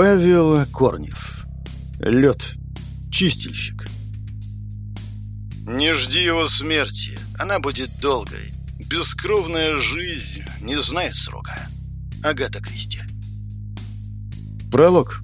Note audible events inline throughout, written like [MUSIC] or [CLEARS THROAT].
Павел Корнев. Лед. Чистильщик. Не жди его смерти. Она будет долгой. Бескровная жизнь не знает срока. Агата Кристи. Пролог.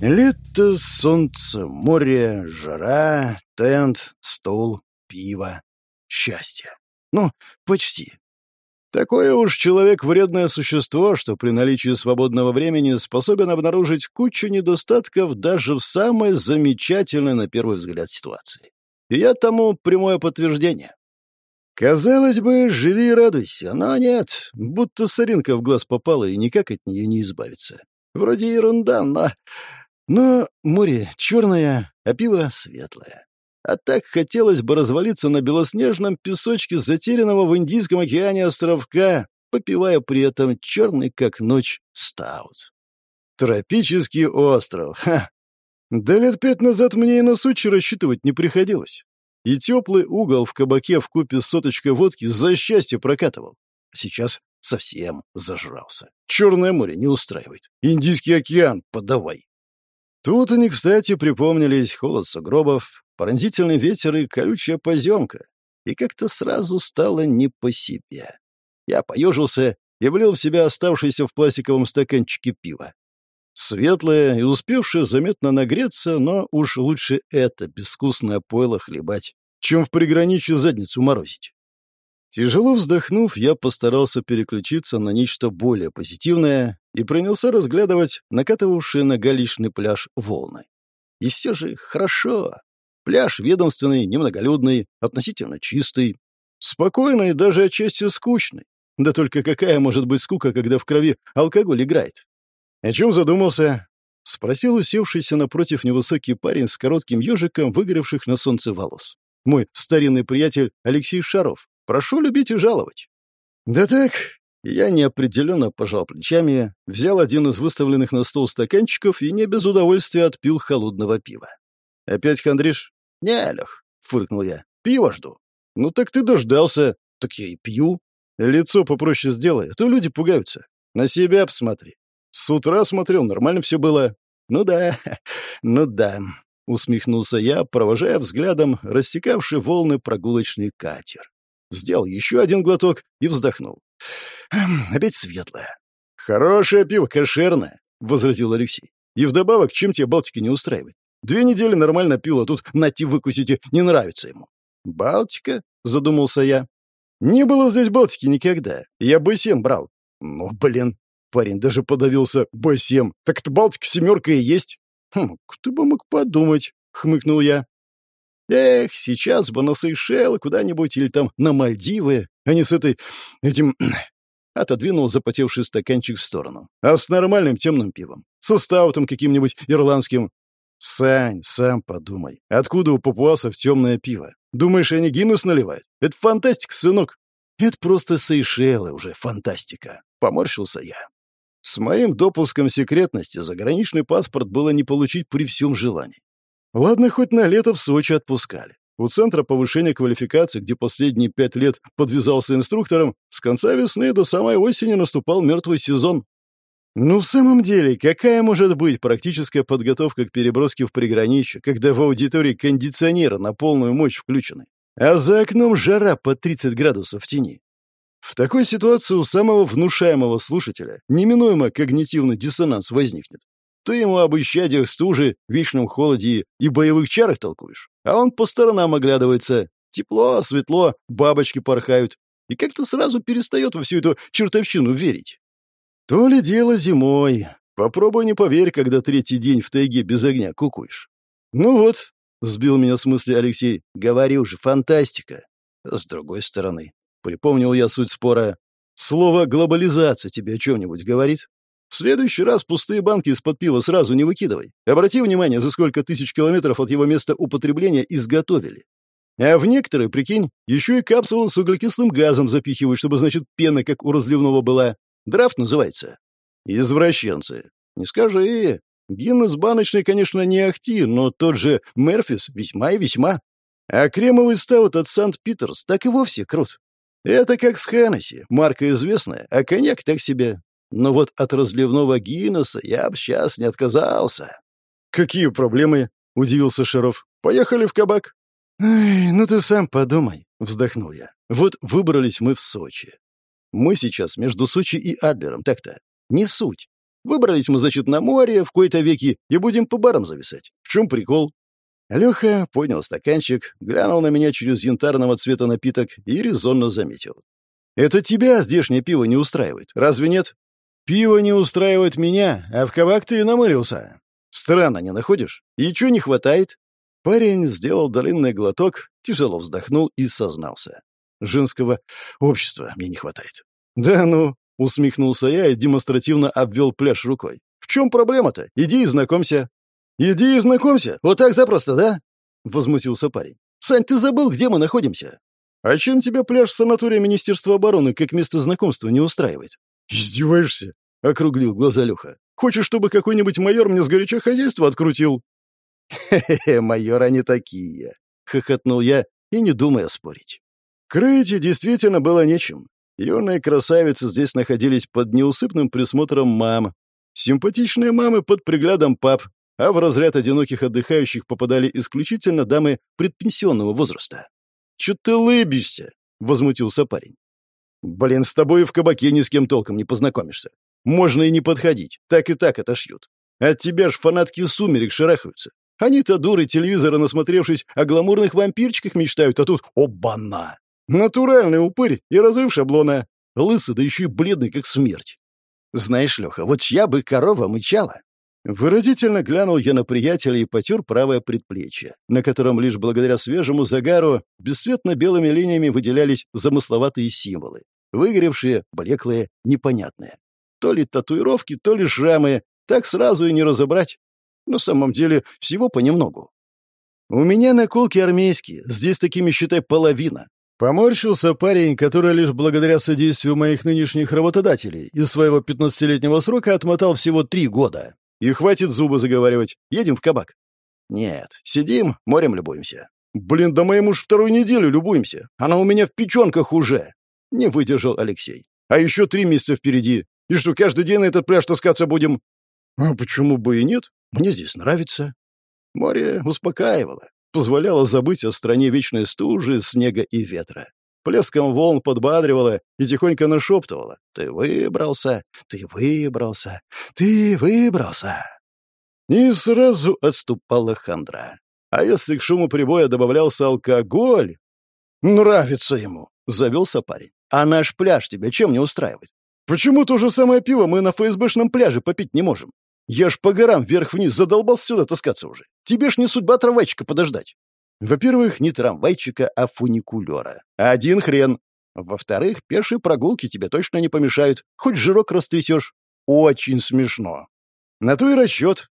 Лето, солнце, море, жара, тент, стол, пиво, счастье. Ну, почти. Такое уж человек вредное существо, что при наличии свободного времени способен обнаружить кучу недостатков даже в самой замечательной на первый взгляд ситуации. И я тому прямое подтверждение. Казалось бы, живи и радуйся, но нет, будто соринка в глаз попала и никак от нее не избавиться. Вроде ерунда, но... Но море черное, а пиво светлое. А так хотелось бы развалиться на белоснежном песочке затерянного в Индийском океане островка, попивая при этом черный как ночь стаут. Тропический остров, ха! Да лет пять назад мне и на сучи рассчитывать не приходилось. И теплый угол в кабаке в купе с соточкой водки за счастье прокатывал. Сейчас совсем зажрался. Черное море не устраивает. Индийский океан подавай. Тут они, кстати, припомнились холод сугробов, пронзительный ветер и колючая поземка. И как-то сразу стало не по себе. Я поежился и влил в себя оставшееся в пластиковом стаканчике пива. Светлое и успевшее заметно нагреться, но уж лучше это безвкусное пойло хлебать, чем в приграничье задницу морозить. Тяжело вздохнув, я постарался переключиться на нечто более позитивное и принялся разглядывать накатывавшие на галечный пляж волны. И все же хорошо. Пляж ведомственный, немноголюдный, относительно чистый, спокойный, даже отчасти скучный. Да только какая может быть скука, когда в крови алкоголь играет? «О чем задумался?» — спросил усевшийся напротив невысокий парень с коротким ежиком выгоревших на солнце волос. Мой старинный приятель Алексей Шаров. Прошу любить и жаловать. «Да так...» Я неопределенно пожал плечами, взял один из выставленных на стол стаканчиков и не без удовольствия отпил холодного пива. «Опять хандришь?» «Не, Лех», — фыркнул я. «Пиво жду». «Ну так ты дождался». «Так я и пью». «Лицо попроще сделай, а то люди пугаются. На себя посмотри». С утра смотрел, нормально все было. Ну да, [LAUGHS] ну да, усмехнулся я, провожая взглядом рассекавший волны прогулочный катер. Сделал еще один глоток и вздохнул. «Хм, опять светлое. Хорошее пиво, кошерное, возразил Алексей. И вдобавок, чем тебе Балтики не устраивает? Две недели нормально пил, а тут нати выкусите, не нравится ему. Балтика? Задумался я. Не было здесь Балтики никогда. Я бы всем брал. Ну, блин, Парень даже подавился. «Басем! Так это Балтика семерка и есть!» «Хм, кто бы мог подумать!» — хмыкнул я. «Эх, сейчас бы на Сейшелы куда-нибудь или там на Мальдивы, а не с этой... этим...» [CLEARS THROAT] Отодвинул запотевший стаканчик в сторону. «А с нормальным темным пивом? Со стаутом каким-нибудь ирландским?» «Сань, сам подумай. Откуда у папуасов темное пиво? Думаешь, они Гиннес наливают? Это фантастика, сынок!» «Это просто Сейшелы уже, фантастика!» — поморщился я. С моим допуском секретности заграничный паспорт было не получить при всем желании. Ладно, хоть на лето в Сочи отпускали. У Центра повышения квалификации, где последние пять лет подвязался инструктором, с конца весны до самой осени наступал мертвый сезон. Ну, в самом деле, какая может быть практическая подготовка к переброске в приграничье, когда в аудитории кондиционеры на полную мощь включены, а за окном жара по 30 градусов в тени? В такой ситуации у самого внушаемого слушателя неминуемо когнитивный диссонанс возникнет. Ты ему об исчадиях стужи, вечном холоде и боевых чарах толкуешь, а он по сторонам оглядывается. Тепло, светло, бабочки порхают. И как-то сразу перестает во всю эту чертовщину верить. То ли дело зимой. Попробуй не поверь, когда третий день в тайге без огня кукуешь. Ну вот, сбил меня с мысли Алексей, говорю же, фантастика. С другой стороны, Припомнил я суть спора. Слово «глобализация» тебе о чем-нибудь говорит? В следующий раз пустые банки из-под пива сразу не выкидывай. Обрати внимание, за сколько тысяч километров от его места употребления изготовили. А в некоторые, прикинь, еще и капсулы с углекислым газом запихивают, чтобы, значит, пена, как у разливного была. Драфт называется. Извращенцы. Не скажи. Гиннес баночный, конечно, не ахти, но тот же Мерфис весьма и весьма. А кремовый стаут от Сант-Питерс так и вовсе крут. Это как с Хеннесси, марка известная, а коньяк так себе. Но вот от разливного Гиннесса я б сейчас не отказался. «Какие проблемы?» — удивился Шаров. «Поехали в кабак». «Ай, ну ты сам подумай», — вздохнул я. «Вот выбрались мы в Сочи. Мы сейчас между Сочи и Адлером, так-то. Не суть. Выбрались мы, значит, на море в кои-то веки и будем по барам зависать. В чем прикол?» Леха поднял стаканчик, глянул на меня через янтарного цвета напиток и резонно заметил. «Это тебя здешнее пиво не устраивает, разве нет?» «Пиво не устраивает меня, а в кабак ты намылился. Странно, не находишь? И чего не хватает?» Парень сделал длинный глоток, тяжело вздохнул и сознался. «Женского общества мне не хватает». «Да ну!» — усмехнулся я и демонстративно обвел пляж рукой. «В чем проблема-то? Иди и знакомься». «Иди и знакомься? Вот так запросто, да?» — возмутился парень. «Сань, ты забыл, где мы находимся?» «А чем тебя пляж санатория Министерства обороны как место знакомства не устраивает?» «Издеваешься?» — округлил глаза Леха. «Хочешь, чтобы какой-нибудь майор мне сгоряча хозяйство открутил?» «Хе-хе, майора не такие!» — хохотнул я и не думая спорить. Крыть действительно было нечем. Юные красавицы здесь находились под неусыпным присмотром мам. Симпатичные мамы под приглядом пап, а в разряд одиноких отдыхающих попадали исключительно дамы предпенсионного возраста. «Чё ты лыбишься?» — возмутился парень. «Блин, с тобой в кабаке ни с кем толком не познакомишься. Можно и не подходить, так и так отошьют. От тебя ж фанатки сумерек шарахаются. Они-то, дуры, телевизора насмотревшись, о гламурных вампирчиках мечтают, а тут — обана! Натуральный упырь и разрыв шаблона. Лысый, да еще и бледный, как смерть. Знаешь, Леха, вот чья бы корова мычала, Выразительно глянул я на приятеля и потер правое предплечье, на котором лишь благодаря свежему загару бесцветно-белыми линиями выделялись замысловатые символы, выгоревшие, блеклые, непонятные. То ли татуировки, то ли шрамы, так сразу и не разобрать. На самом деле всего понемногу. У меня наколки армейские, здесь такими, считай, половина. Поморщился парень, который лишь благодаря содействию моих нынешних работодателей из своего 15-летнего срока отмотал всего три года. И хватит зубы заговаривать. Едем в кабак. Нет, сидим, морем любуемся. Блин, да мы ему ж вторую неделю любуемся. Она у меня в печенках уже. Не выдержал Алексей. А еще три месяца впереди. И что, каждый день на этот пляж таскаться будем? А почему бы и нет? Мне здесь нравится. Море успокаивало, позволяло забыть о стране вечной стужи, снега и ветра плеском волн подбадривала и тихонько нашептывала. «Ты выбрался! Ты выбрался! Ты выбрался!» И сразу отступала хандра. А если к шуму прибоя добавлялся алкоголь... «Нравится ему!» — завелся парень. «А наш пляж тебя чем не устраивает? Почему то же самое пиво мы на ФСБшном пляже попить не можем? Я ж по горам вверх-вниз задолбался сюда таскаться уже. Тебе ж не судьба трамвайчика подождать. Во-первых, не трамвайчика, а фуникулера. Один хрен. Во-вторых, пешие прогулки тебе точно не помешают. Хоть жирок растрясешь. Очень смешно. На то и расчет.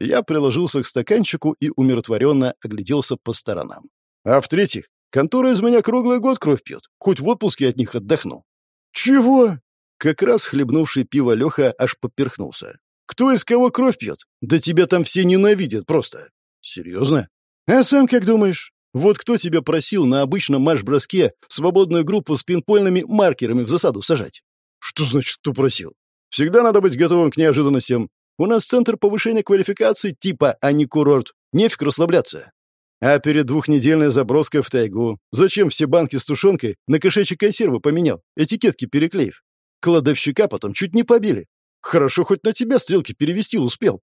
Я приложился к стаканчику и умиротворенно огляделся по сторонам. А в-третьих, контора из меня круглый год кровь пьет. Хоть в отпуске от них отдохну. Чего? Как раз хлебнувший пиво Леха аж поперхнулся. Кто из кого кровь пьет? Да тебя там все ненавидят просто. Серьезно? «А сам как думаешь? Вот кто тебя просил на обычном марш-броске свободную группу с пинпольными маркерами в засаду сажать?» «Что значит, кто просил? Всегда надо быть готовым к неожиданностям. У нас центр повышения квалификации типа, а не курорт. Нефиг расслабляться. А перед двухнедельной заброской в тайгу зачем все банки с тушенкой на кошачьи консервы поменял, этикетки переклеив? Кладовщика потом чуть не побили. Хорошо, хоть на тебя стрелки перевести успел.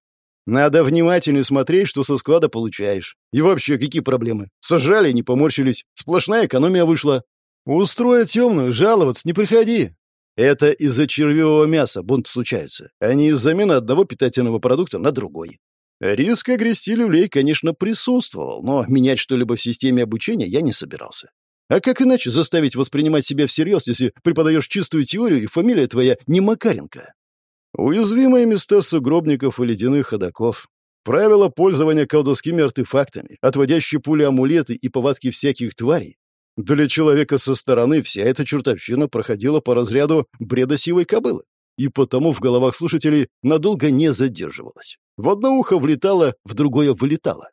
Надо внимательно смотреть, что со склада получаешь. И вообще, какие проблемы? Сожрали, не поморщились. Сплошная экономия вышла. Устроить темную, жаловаться не приходи. Это из-за червивого мяса бунт случается, а не из замены одного питательного продукта на другой. Риск огрести люлей, конечно, присутствовал, но менять что-либо в системе обучения я не собирался. А как иначе заставить воспринимать себя всерьез, если преподаешь чистую теорию и фамилия твоя не Макаренко? Уязвимые места сугробников и ледяных ходоков. Правила пользования колдовскими артефактами, отводящие пули амулеты и повадки всяких тварей. Для человека со стороны вся эта чертовщина проходила по разряду бреда сивой кобылы, и потому в головах слушателей надолго не задерживалась. В одно ухо влетало, в другое вылетало.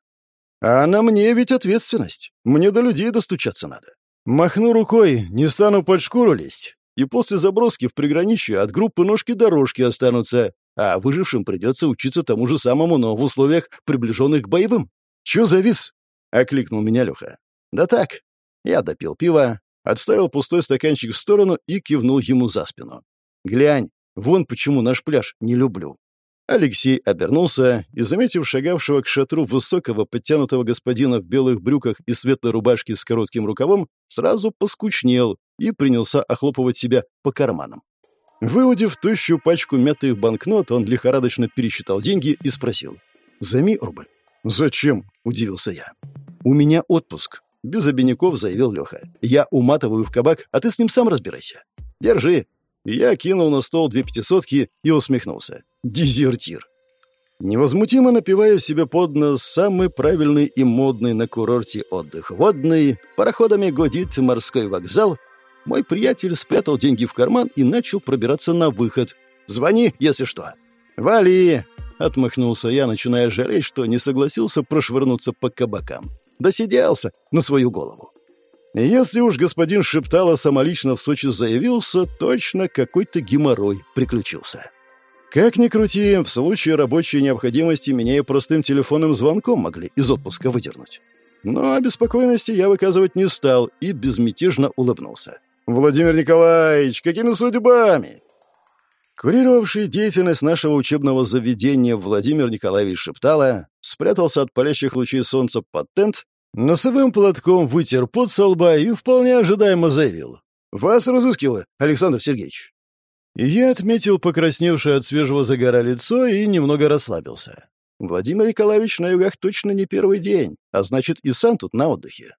А на мне ведь ответственность. Мне до людей достучаться надо. Махну рукой, не стану под шкуру лезть. И после заброски в приграничье от группы ножки-дорожки останутся, а выжившим придется учиться тому же самому, но в условиях, приближенных к боевым. «Чё завис?» — окликнул меня Леха. «Да так». Я допил пиво, отставил пустой стаканчик в сторону и кивнул ему за спину. «Глянь, вон почему наш пляж не люблю». Алексей обернулся и, заметив шагавшего к шатру высокого, подтянутого господина в белых брюках и светлой рубашке с коротким рукавом, сразу поскучнел и принялся охлопывать себя по карманам. Выудив тощую пачку мятых банкнот, он лихорадочно пересчитал деньги и спросил. «Займи рубль». «Зачем?» — удивился я. «У меня отпуск», — без обиняков заявил Леха. «Я уматываю в кабак, а ты с ним сам разбирайся». «Держи». Я кинул на стол две пятисотки и усмехнулся. «Дезертир». Невозмутимо напивая себе под нос самый правильный и модный на курорте отдых водный, пароходами годит морской вокзал, мой приятель спрятал деньги в карман и начал пробираться на выход. «Звони, если что». «Вали!» — отмахнулся я, начиная жалеть, что не согласился прошвырнуться по кабакам. Досиделся на свою голову. Если уж господин Шептала самолично в Сочи заявился, точно какой-то геморрой приключился. Как ни крути, в случае рабочей необходимости меня и простым телефонным звонком могли из отпуска выдернуть. Но обеспокоенности я выказывать не стал и безмятежно улыбнулся. «Владимир Николаевич, какими судьбами?» Курировавший деятельность нашего учебного заведения Владимир Николаевич Шептала спрятался от палящих лучей солнца под тент, носовым платком вытер пот со лба и вполне ожидаемо заявил. «Вас разыскиваю, Александр Сергеевич». Я отметил покрасневшее от свежего загара лицо и немного расслабился. Владимир Николаевич на югах точно не первый день, а значит и сам тут на отдыхе.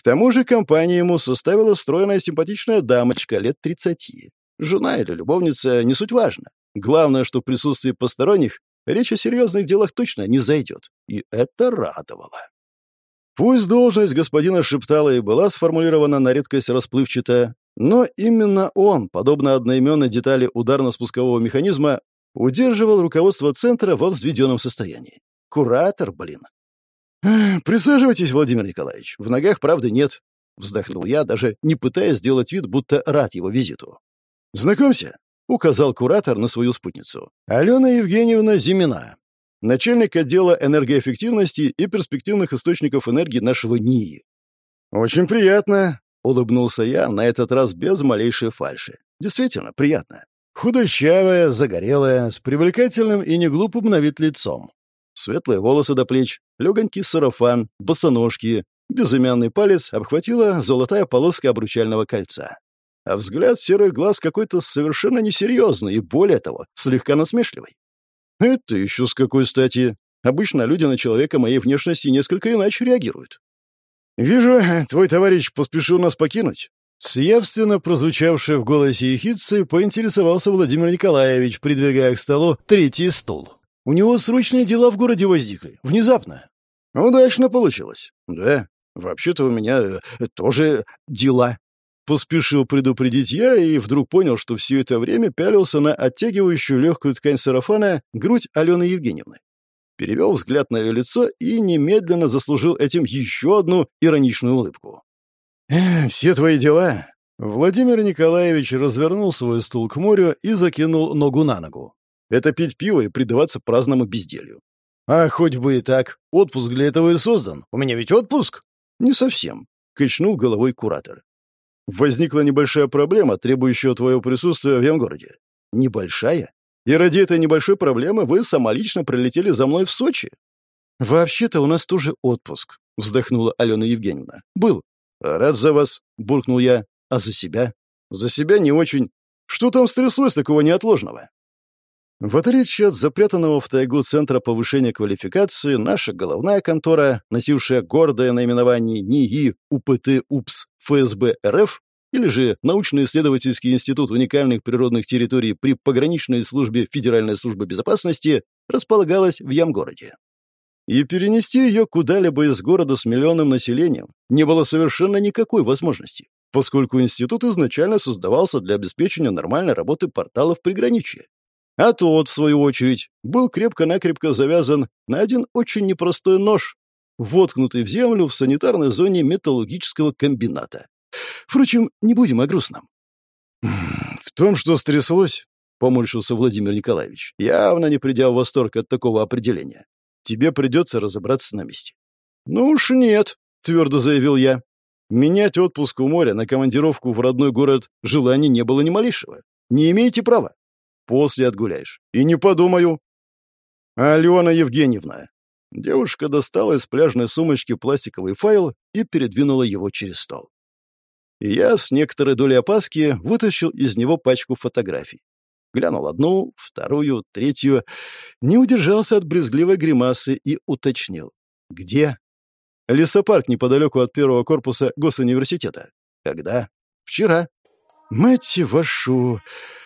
К тому же компанию ему составила стройная симпатичная дамочка лет тридцати. Жена или любовница, не суть важно. Главное, что в присутствии посторонних речь о серьезных делах точно не зайдет. И это радовало. Пусть должность господина Шептала и была сформулирована на редкость расплывчатая, но именно он, подобно одноименной детали ударно-спускового механизма, удерживал руководство центра во взведенном состоянии. Куратор, блин. «Присаживайтесь, Владимир Николаевич. В ногах правды нет», — вздохнул я, даже не пытаясь сделать вид, будто рад его визиту. «Знакомься», — указал куратор на свою спутницу. «Алена Евгеньевна Зимина, начальник отдела энергоэффективности и перспективных источников энергии нашего НИИ». «Очень приятно», — улыбнулся я, на этот раз без малейшей фальши. «Действительно, приятно. Худощавая, загорелая, с привлекательным и неглупым на вид лицом. Светлые волосы до плеч, легонький сарафан, босоножки, безымянный палец обхватила золотая полоска обручального кольца. А взгляд серых глаз какой-то совершенно несерьезный и, более того, слегка насмешливый. Это еще с какой стати? Обычно люди на человека моей внешности несколько иначе реагируют. «Вижу, твой товарищ поспешил нас покинуть». С явственно прозвучавшей в голосе ехидцы поинтересовался Владимир Николаевич, придвигая к столу третий стул. У него срочные дела в городе возникли. Внезапно. Удачно получилось. Да, вообще-то у меня э, тоже дела. Поспешил предупредить я и вдруг понял, что все это время пялился на оттягивающую легкую ткань сарафана грудь Алены Евгеньевны. Перевел взгляд на ее лицо и немедленно заслужил этим еще одну ироничную улыбку. «Э, «Все твои дела?» Владимир Николаевич развернул свой стул к морю и закинул ногу на ногу. Это пить пиво и предаваться праздному безделью. А хоть бы и так. Отпуск для этого и создан. У меня ведь отпуск. Не совсем. Качнул головой куратор. Возникла небольшая проблема, требующая твоего присутствия в Ямгороде. Небольшая? И ради этой небольшой проблемы вы самолично прилетели за мной в Сочи? Вообще-то у нас тоже отпуск, вздохнула Алена Евгеньевна. Был. Рад за вас, буркнул я. А за себя? За себя не очень. Что там стряслось такого неотложного? В отличие от запрятанного в тайгу Центра повышения квалификации, наша головная контора, носившая гордое наименование НИИ УПТ УПС ФСБ РФ, или же научно-исследовательский институт уникальных природных территорий при пограничной службе Федеральной службы безопасности, располагалась в Ямгороде. И перенести ее куда-либо из города с миллионным населением не было совершенно никакой возможности, поскольку институт изначально создавался для обеспечения нормальной работы порталов приграничья. А тот, в свою очередь, был крепко-накрепко завязан на один очень непростой нож, воткнутый в землю в санитарной зоне металлургического комбината. Впрочем, не будем о грустном. том, что стряслось, поморщился Владимир Николаевич, явно не придя в восторг от такого определения. Тебе придется разобраться на месте. Ну уж нет, твердо заявил я. Менять отпуск у моря на командировку в родной город желания не было ни малейшего. Не имеете права. После отгуляешь. И не подумаю. Алена Евгеньевна. Девушка достала из пляжной сумочки пластиковый файл и передвинула его через стол. И я с некоторой долей опаски вытащил из него пачку фотографий. Глянул одну, вторую, третью, не удержался от брезгливой гримасы и уточнил. «Где?» «Лесопарк неподалеку от первого корпуса госуниверситета». «Когда?» «Вчера». «Мать вашу!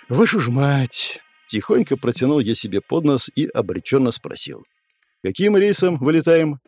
Вашу ж мать!» Тихонько протянул я себе под нос и обреченно спросил. «Каким рейсом вылетаем?»